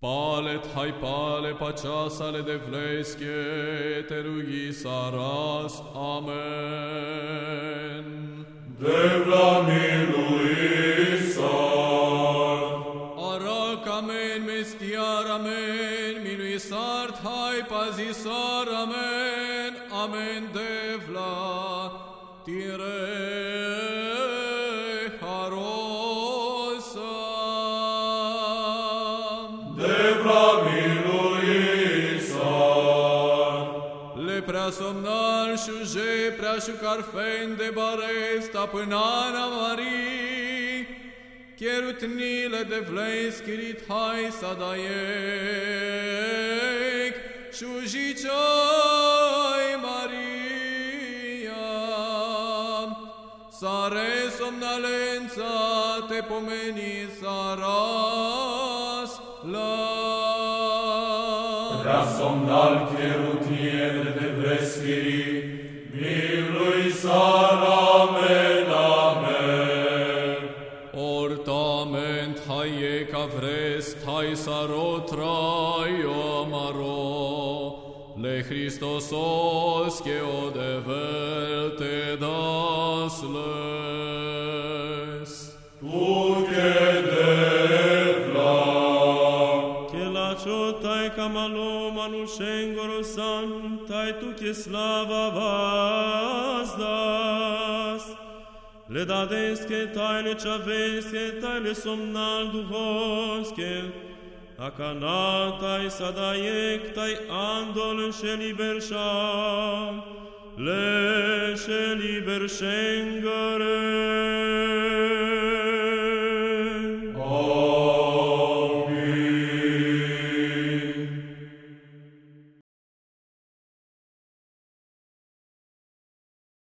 Palet hai pale paciasale de vleske te rugi saras. Amen. Devla miluisar. Arak amen, mestiar amen, miluisart hai pazisar amen, amen devla, tire harosam. Le prea somnal șuje, prea și carfen de bare, stăpânana Marii, Cherutnile de vlei schirit hai să daiec, șujicai Maria, Sare somnalența te pomeni saras la glasom dal cherutiel de vesperi, en amen. Ortament haiec avres taisaro traio amaro, le Christos os que o de velte das le. Ciotai camalo manušengoro san, taj tu che slava vazdas. Le dadeske tajne čaveske, tajne somnal duhovske, a kanataj sadajek, taj andol še liberšam, le še liberšengare.